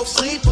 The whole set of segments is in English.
don't sleep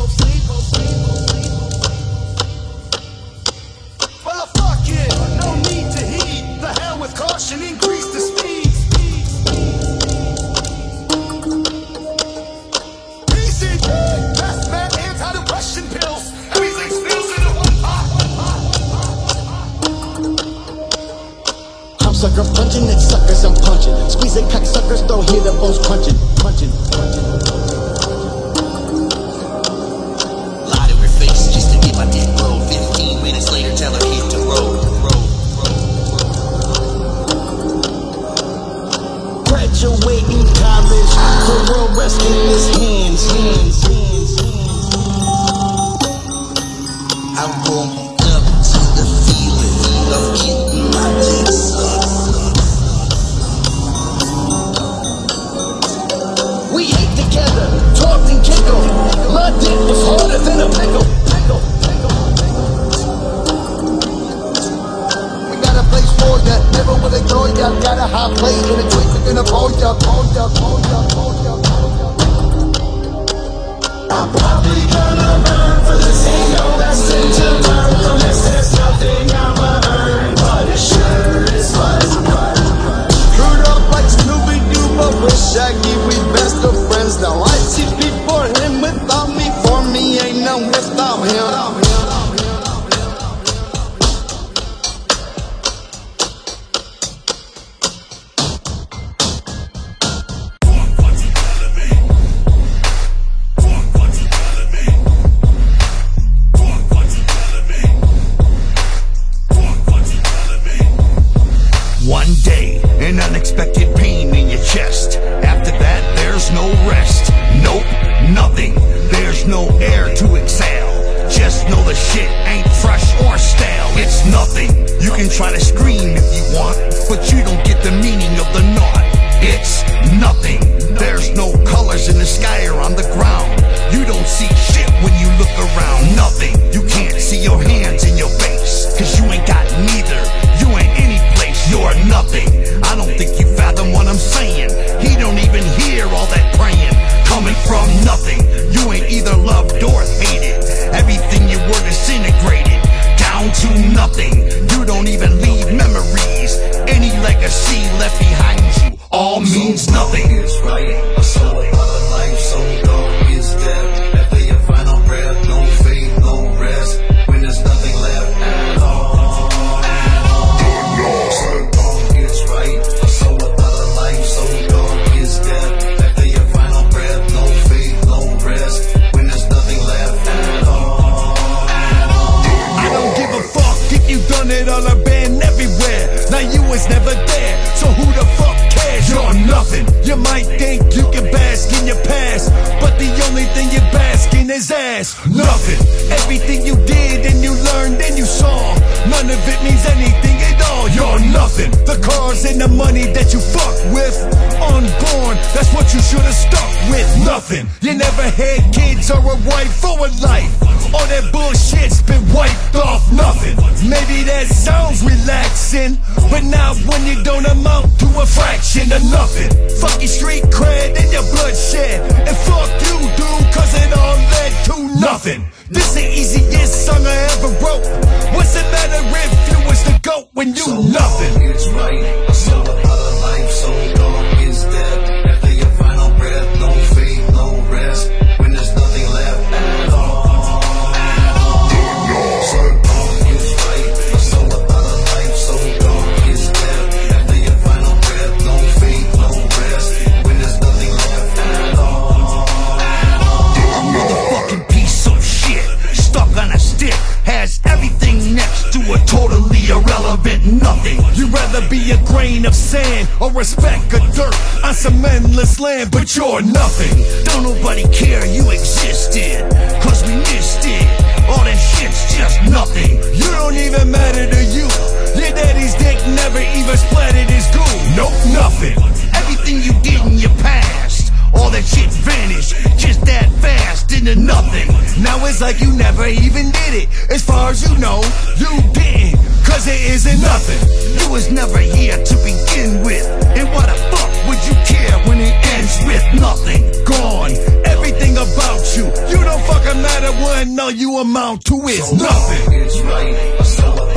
No. land, but you're nothing. Don't nobody care you existed, cause we missed it. All that shit's just nothing. You don't even matter to you. Your daddy's dick never even splattered his goo. Nope, nothing. Everything you did in your past, all that shit vanished just that fast into nothing. Now it's like you never even did it. As far as you know, you didn't. Cause it isn't nothing. You was never here to begin with. And what a with nothing, gone. Everything about you, you don't fucking matter one. No, you amount to is nothing. It's right.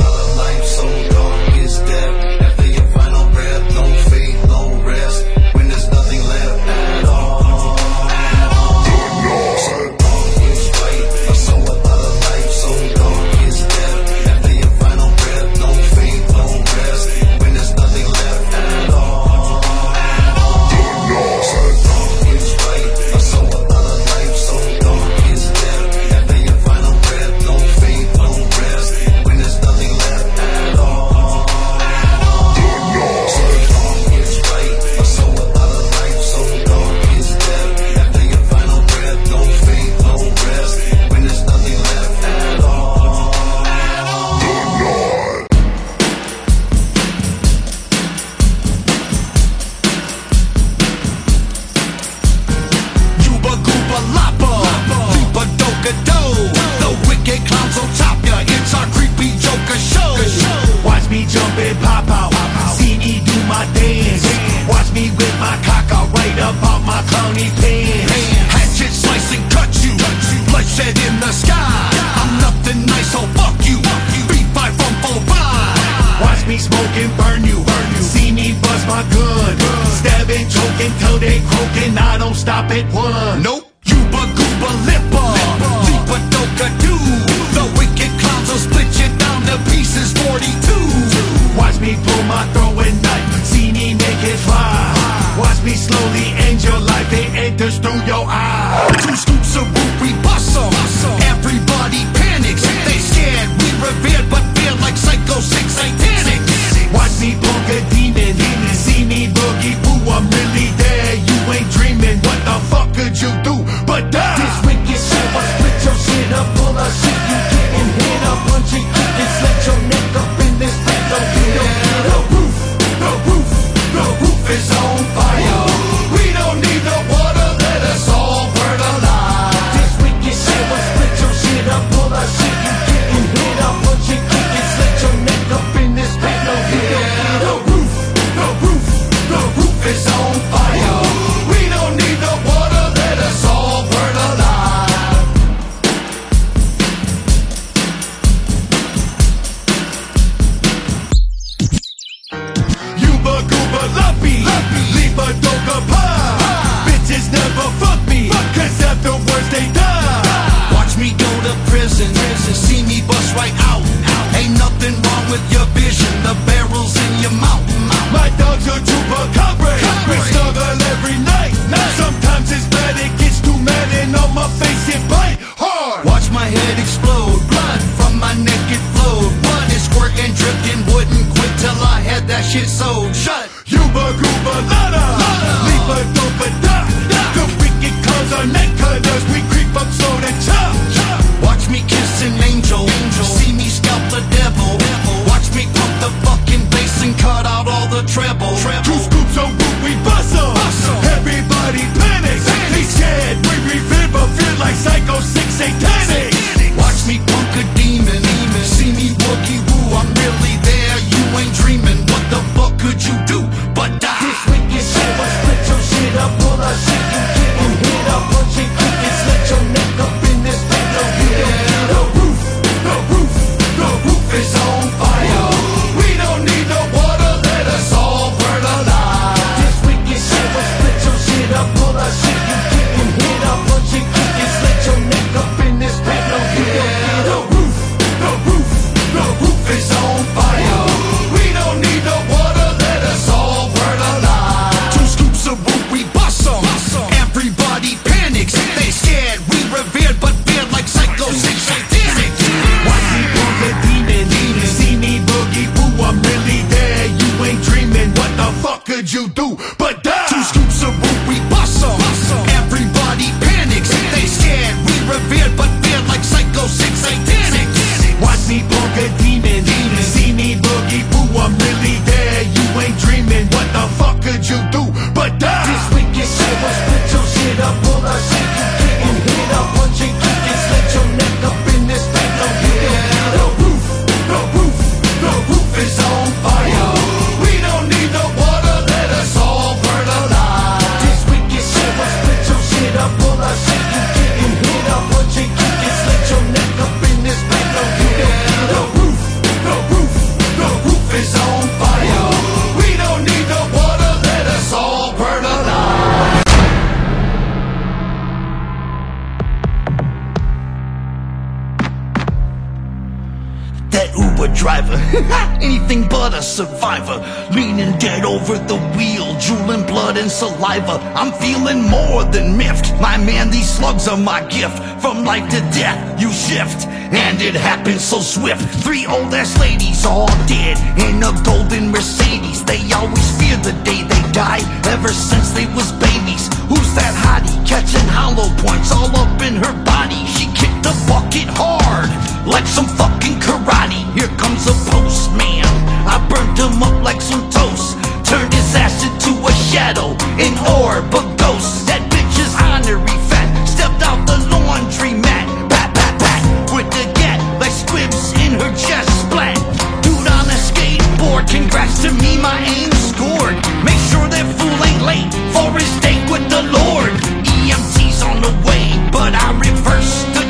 Survivor. Leaning dead over the wheel, drooling blood and saliva. I'm feeling more than miffed. My man, these slugs are my gift. From life to death, you shift. And it happened so swift. Three old ass ladies all dead in a golden Mercedes. They always fear the day they die, ever since they was babies. Who's that hottie catching hollow points all up in her body? She kicked the bucket hard, like some fucking karate. Here comes a postman. I burnt him up like some toast. Turned his ass into a shadow, an orb, a ghost. That bitch is honorary fat. Stepped out the laundry mat. Pat, pat, pat. With the gat, like squibs in her chest. Splat. Dude on a skateboard. Congrats to me, my aim scored. Make sure that fool ain't late for his date with the Lord. EMT's on the way, but I reversed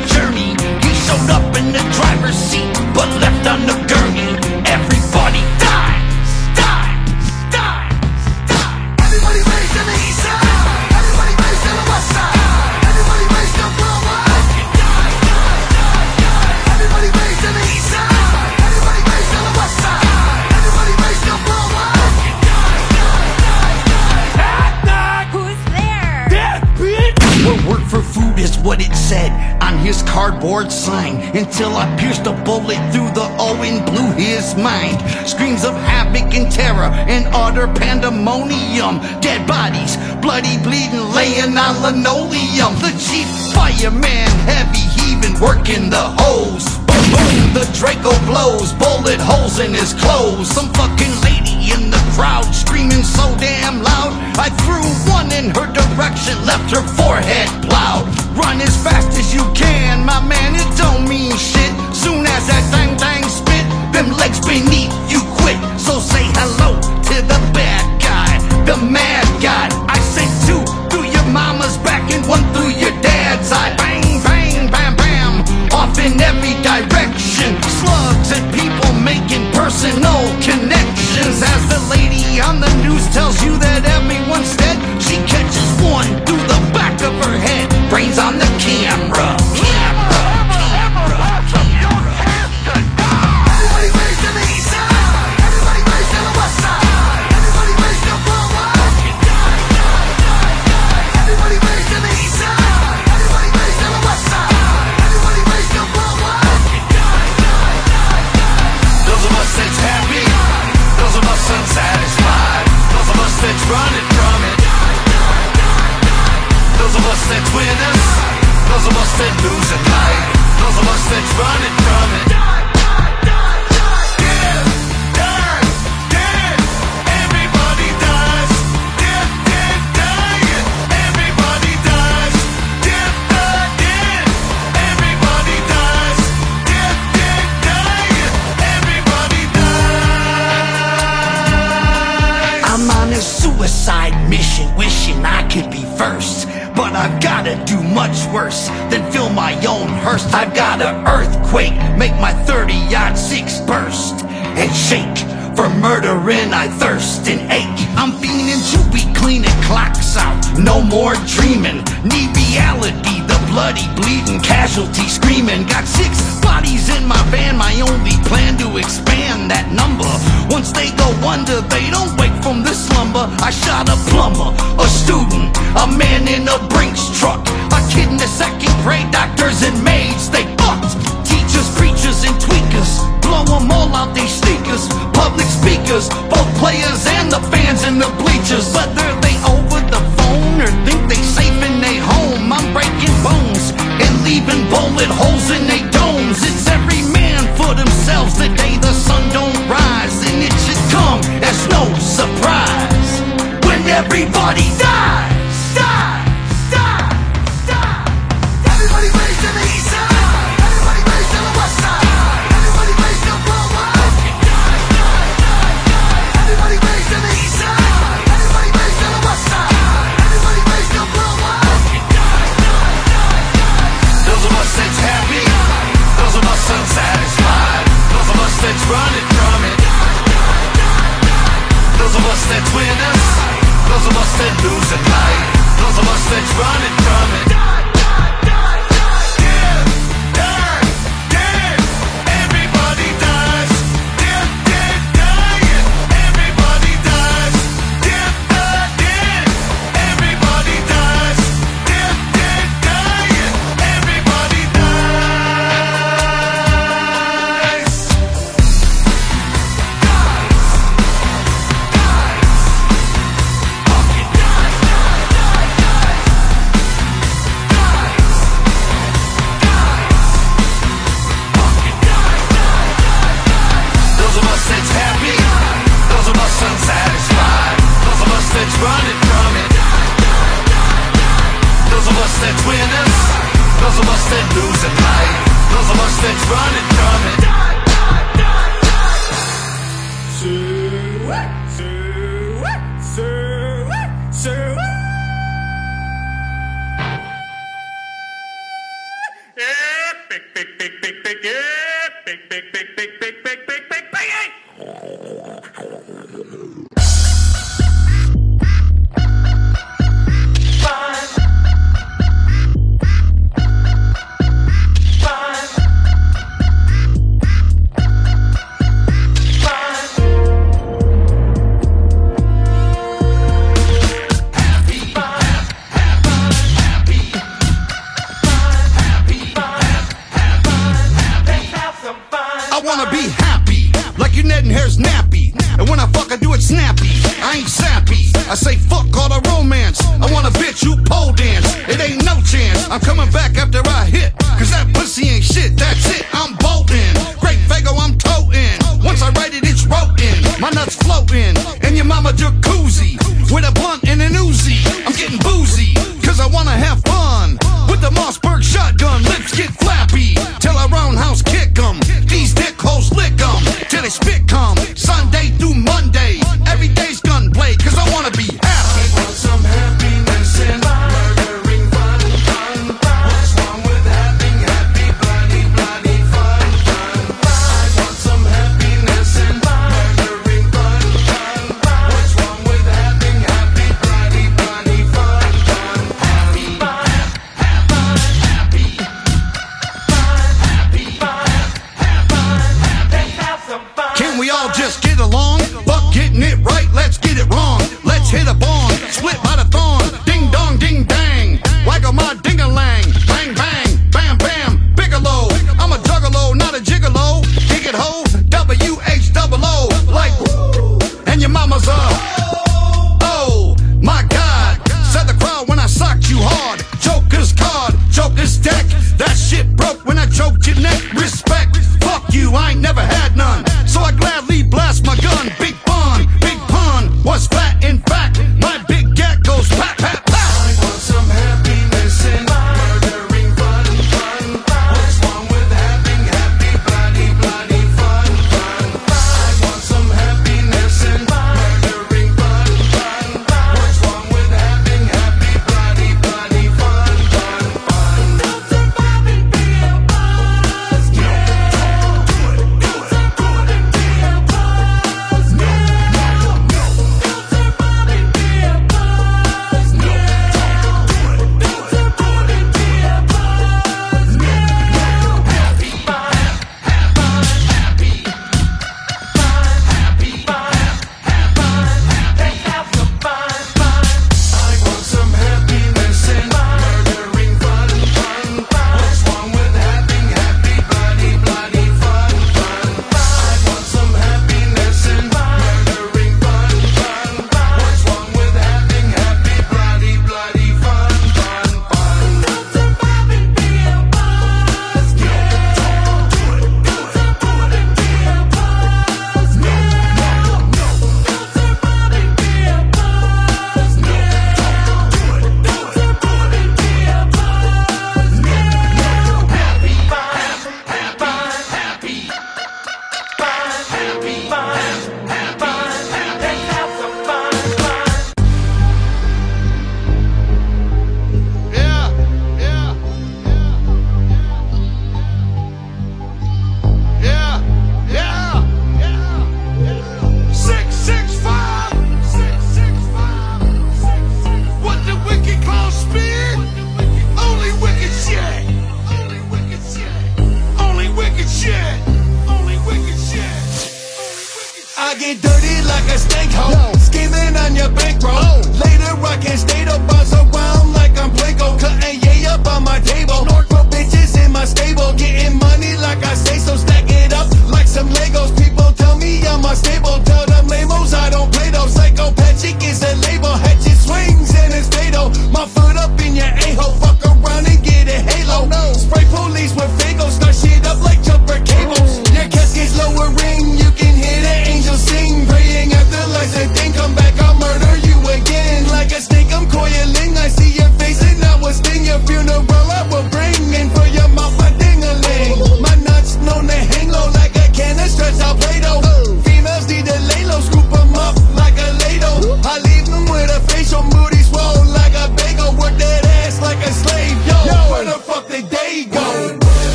driver's seat, but left on the gurney. Everybody dies, dies, dies, dies. Everybody raised on the east side. Everybody raised on the west side. Everybody raised up worldwide. Everybody raised on the east side. Everybody raised on the west side. Everybody raised up worldwide. Who's there? What worked for food is what it said on his cardboard sign. Until I pierced a bullet through the O and blew his mind. Screams of havoc and terror and utter pandemonium. Dead bodies, bloody bleeding, laying on linoleum. The chief fireman, heavy heaving, working the hose. Boom, the Draco blows, bullet holes in his clothes. Some fucking lady in the crowd screaming so damn loud. I threw one in her direction, left her forehead plowed. Run as fast as you can, my man, it don't mean shit. Soon as that thing thing spit, them legs beneath you quit. So say hello to the bad tells you that casualty screaming. Got six bodies in my van, my only plan to expand that number. Once they go under, they don't wake from the slumber. I shot a plumber, a student, a man in a Brinks truck, a kid in the second grade, doctors and maids, they fucked. Teachers, preachers, and tweakers, blow them all out they sneakers. Public speakers, both players and the fans in the Big, big, big, big, big, yeah, Big, big, big, big, big, big, big, big, big, pick.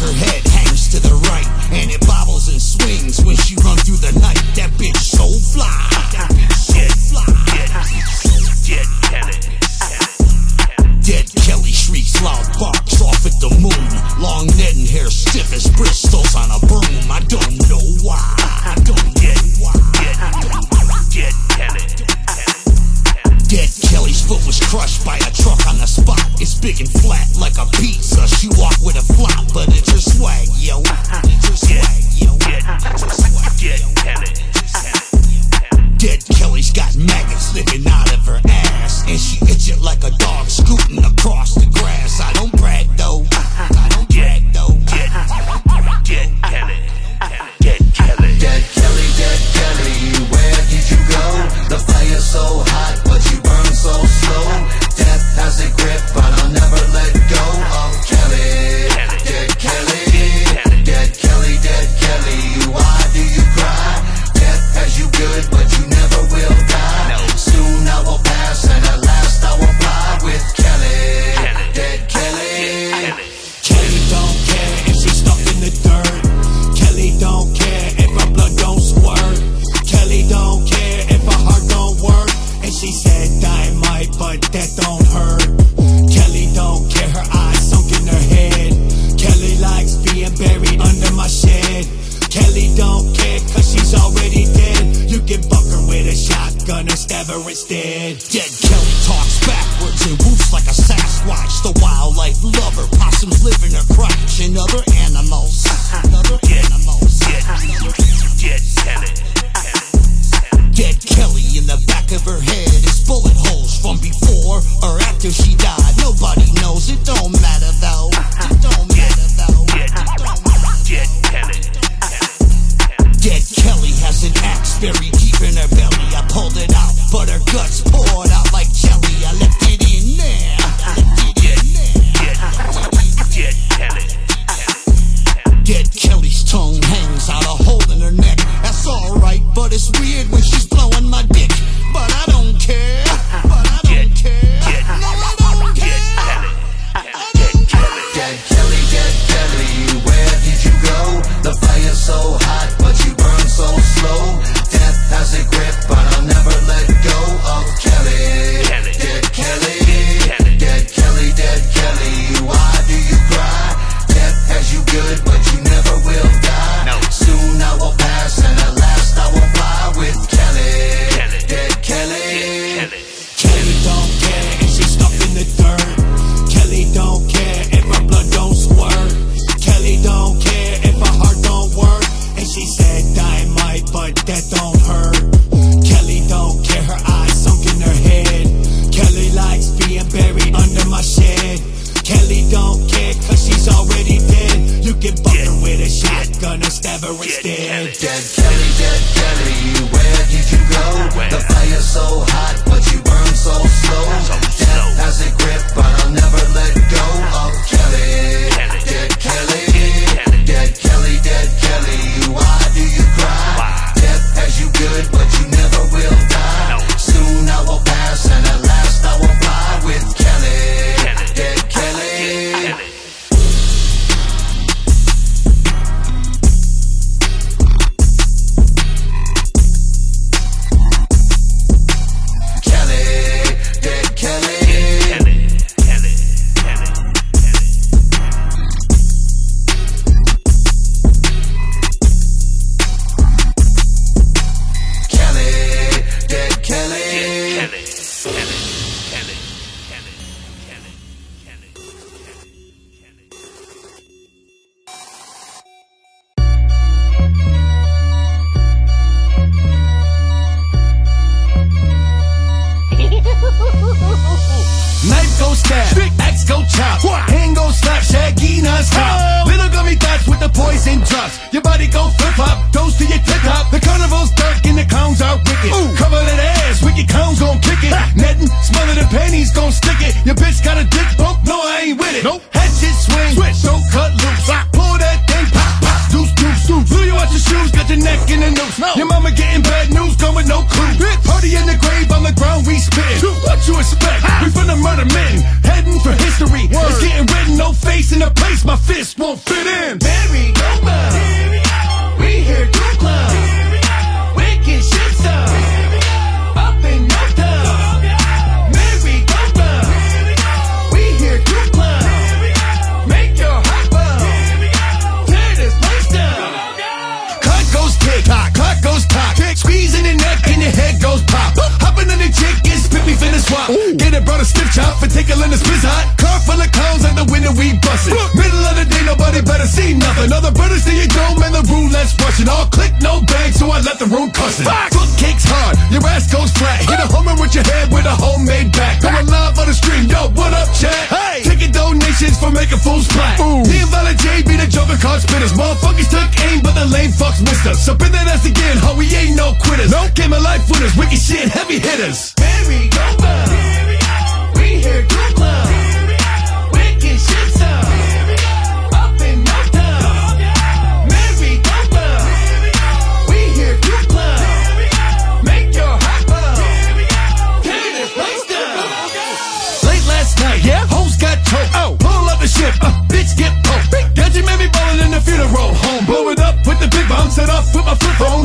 her head hangs to the right. Very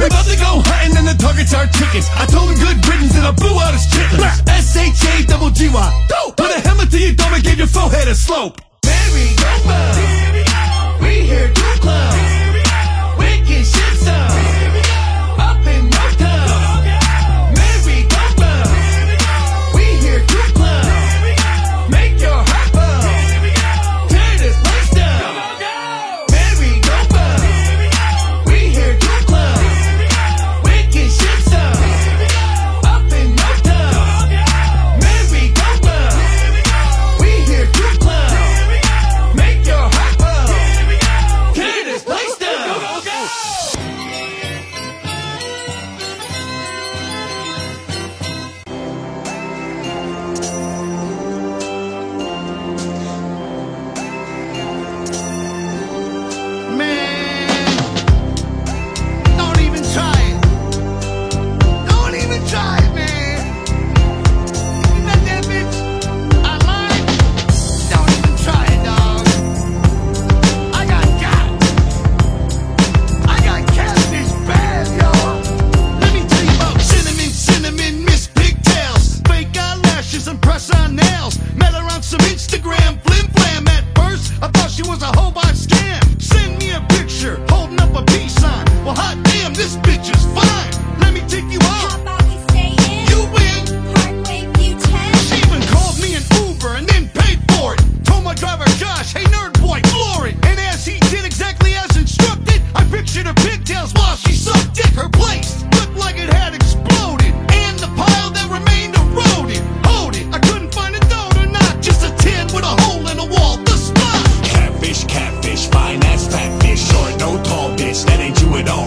We about to go hunting and the targets are chickens. I told him good riddance and I blew out his chitlins. S-H-A-double-G-Y. Put a hammer to your dome and gave your forehead a slope. Mary,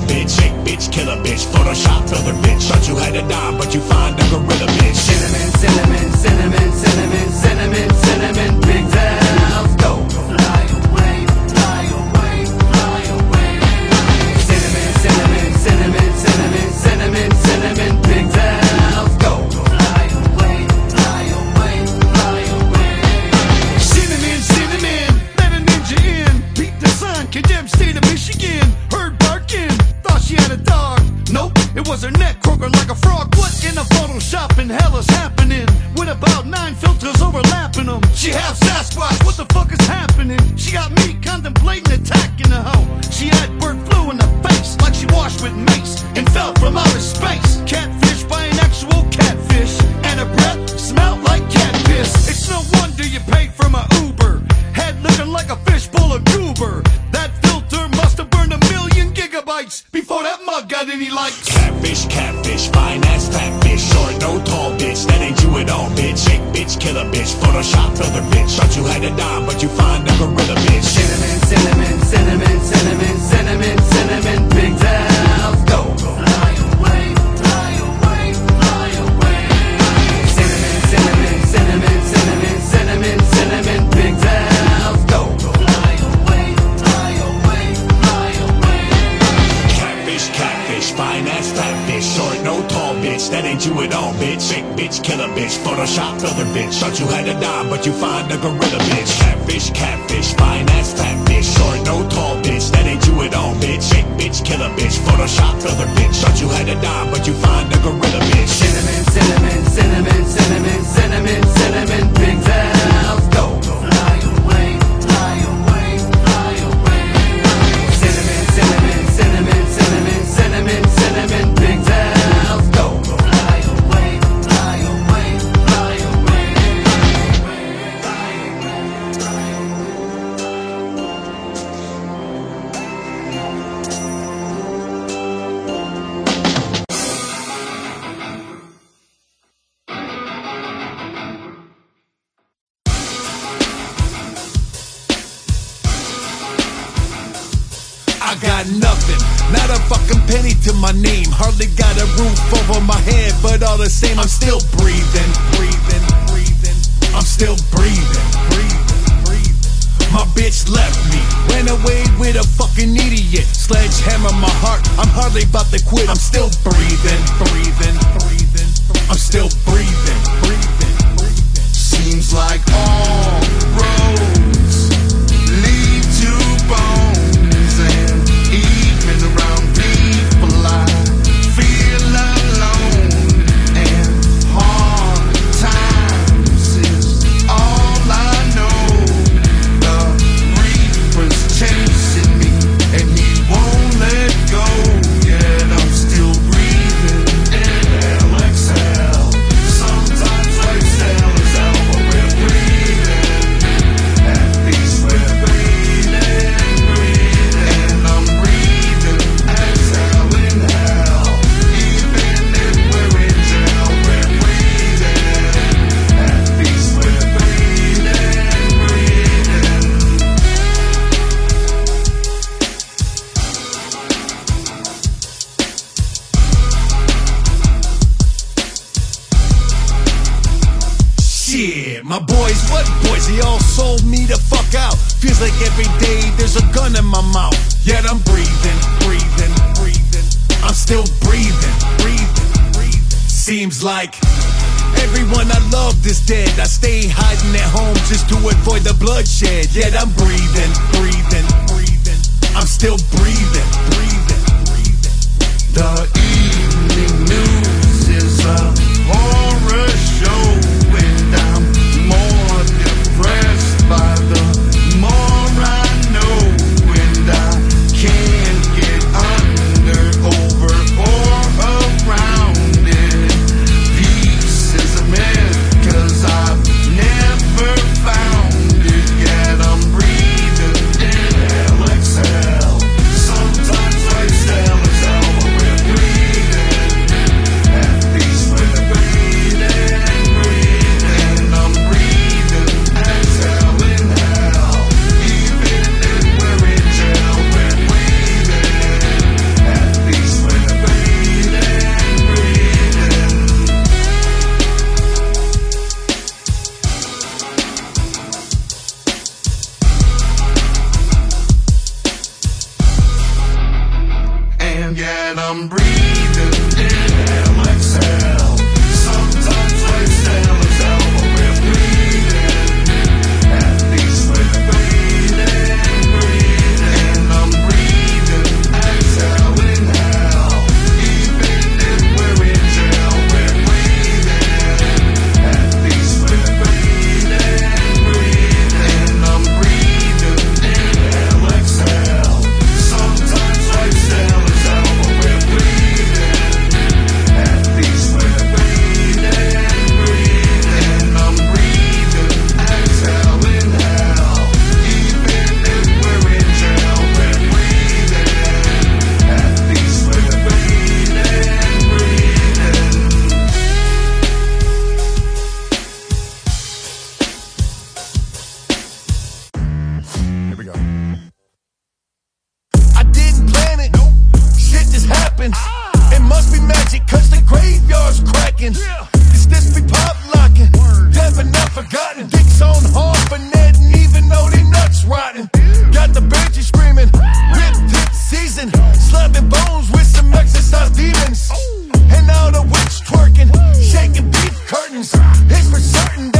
bitch. Shake, bitch, killer, bitch. Photoshop, filter, bitch. Thought you had a dime, but you find a girl. same, I'm still breathing, breathing, breathing. I'm still breathing, breathing, breathing. My bitch left me, ran away with a fucking idiot. Sledgehammer my heart, I'm hardly about to quit. I'm still breathing, breathing, breathing. I'm still breathing. avoid the bloodshed. Yet I'm breathing, breathing, breathing. I'm still breathing, breathing, breathing. The evening news. It must be magic, cause the graveyard's cracking. It's this be pop locking. Never not forgotten. Dicks on hard for net, even though they nuts rotten. Got the bitches screaming. Rip tip season. Slapping bones with some exercise demons. Oh. And all the witch twerking. Shaking beef curtains. It's for certain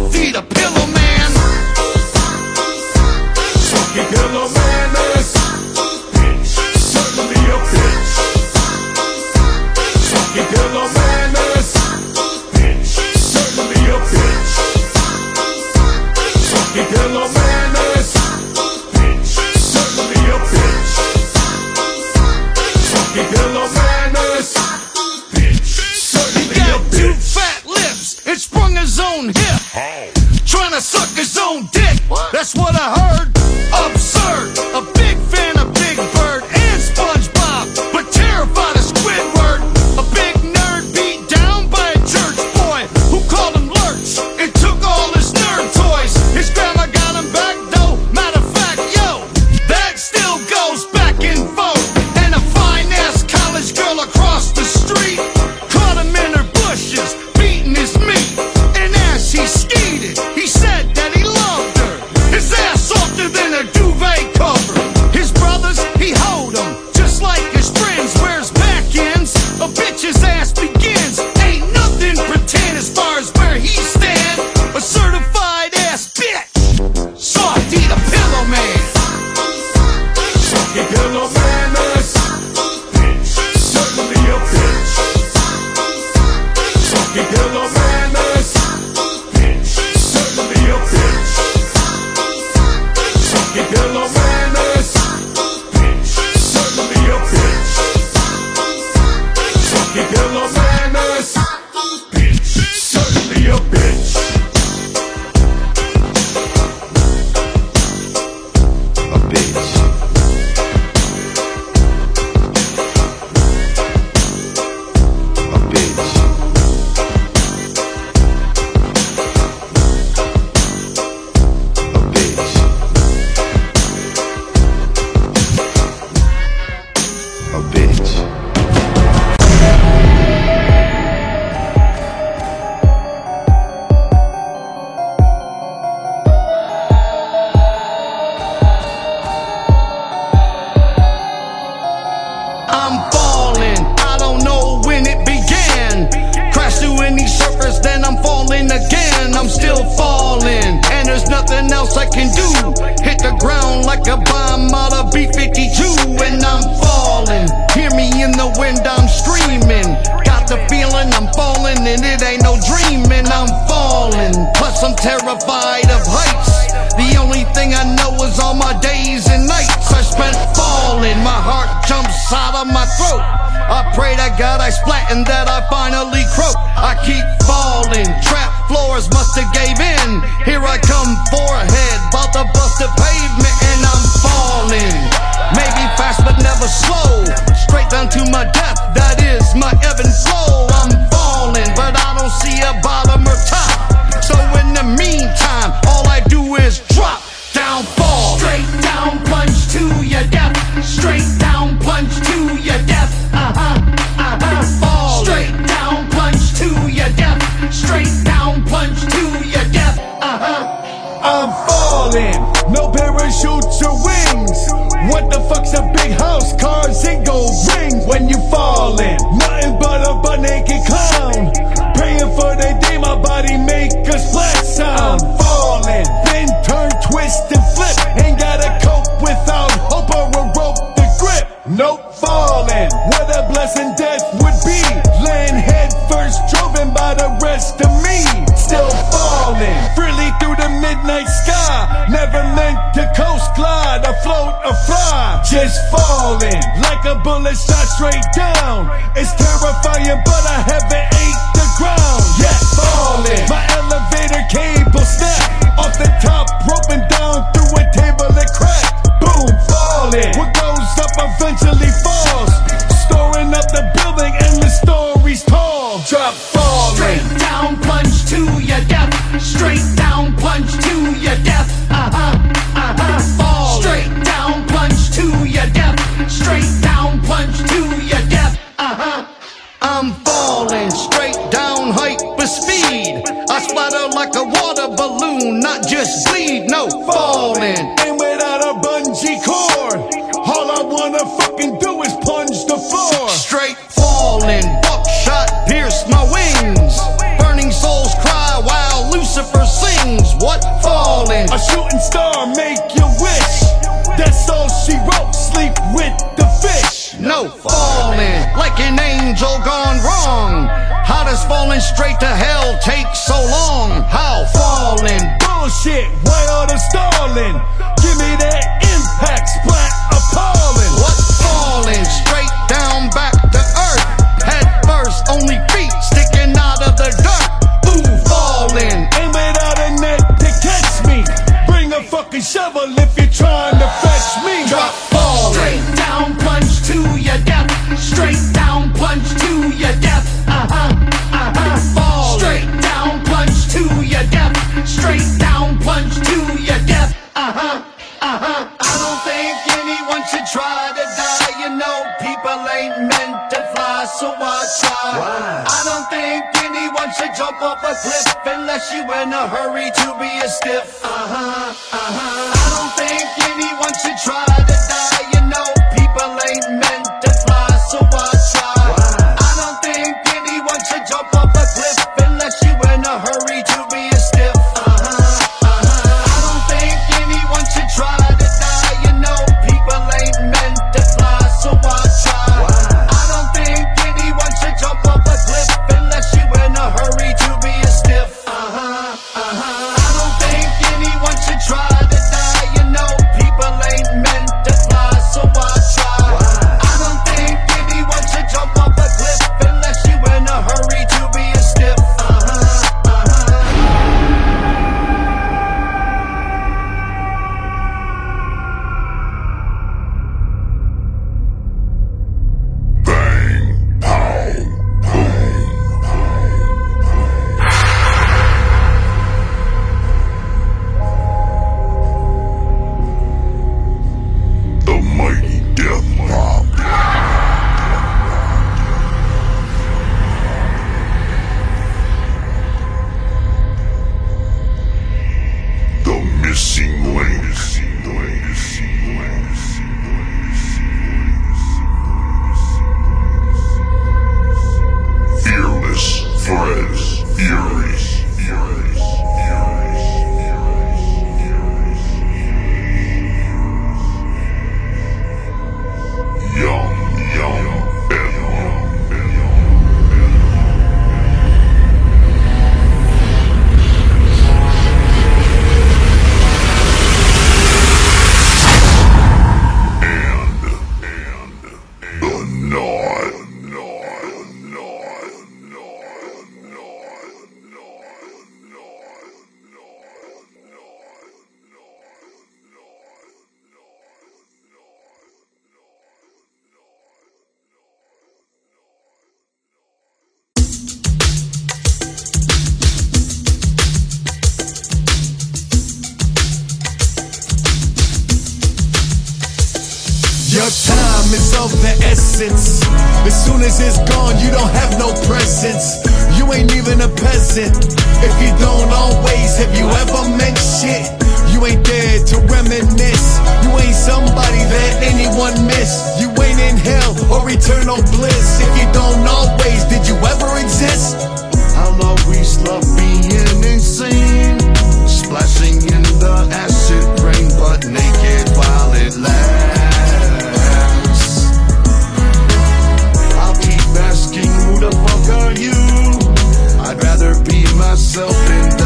Softy the pillow the shot straight down. It's terrifying, but I haven't ate the ground yet. Falling, my elevator cable snapped off the top, roping down through a table. like a water balloon, not just bleed, no falling. And without a bungee cord, all I wanna fucking do is punch the floor. Straight falling, buckshot pierce my wings. Burning souls cry while Lucifer sings. What falling? A shooting star, make your wish. That's all she wrote. Sleep with the fish. No falling, like an angel gone wrong does falling straight to hell take so long? How? Falling, bullshit, where are the stalling? Why? I don't think anyone should jump off a cliff unless you're in a hurry to be a stiff. Uh huh, uh huh. I don't think anyone should try to die. time is of the essence. As soon as it's gone, you don't have no presence. You ain't even a peasant. If you don't always, have you ever meant shit? You ain't there to reminisce. You ain't somebody that anyone missed. You ain't in hell or eternal bliss. If you don't always, did you ever exist? I'll always love myself in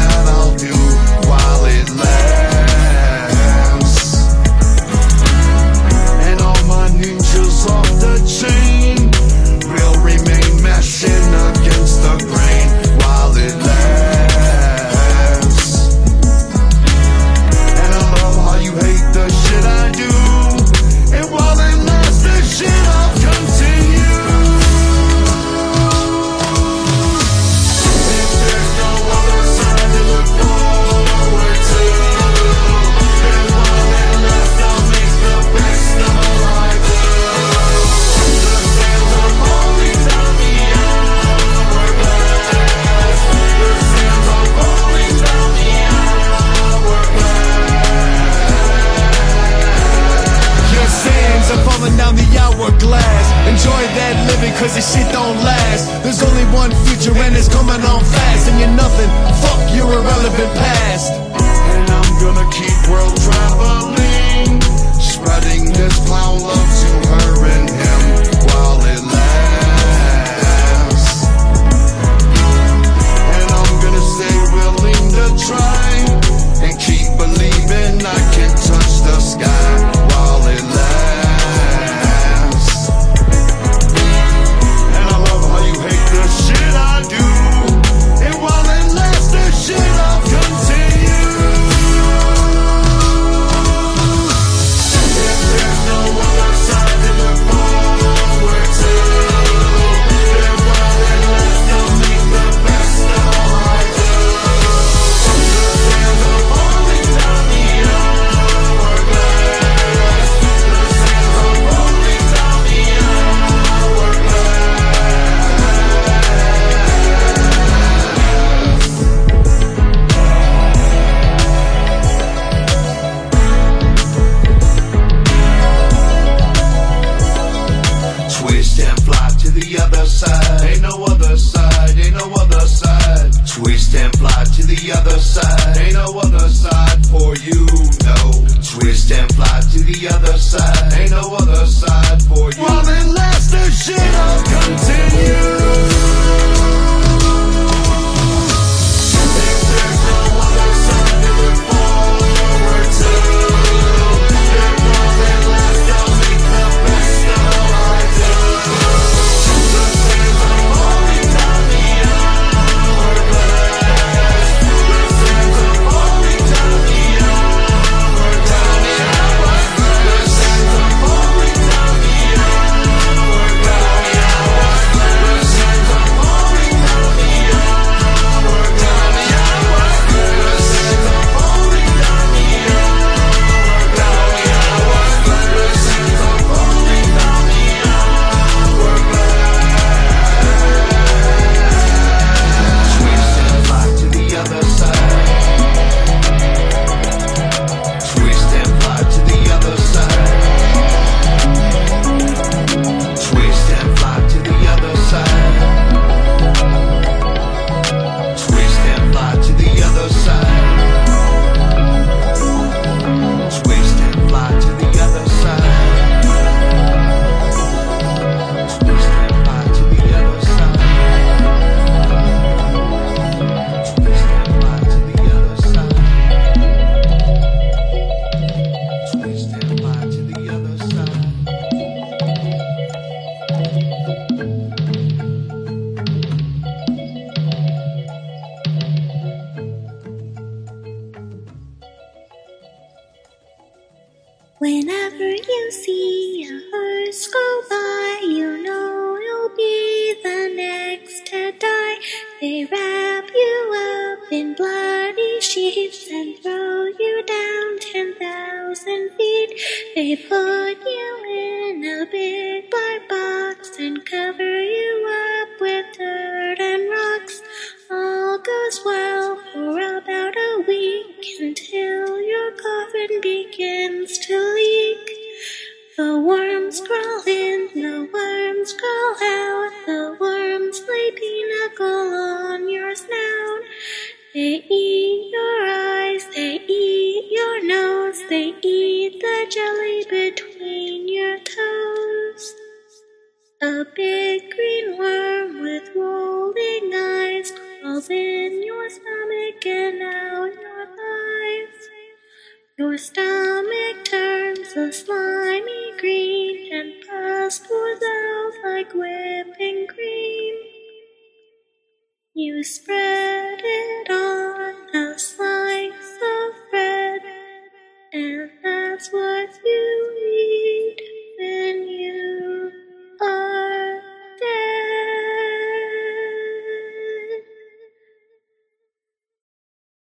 living cause this shit don't last. There's only one future and it's coming on fast. And you're nothing, fuck your irrelevant past. And I'm gonna keep world traveling, spreading this power.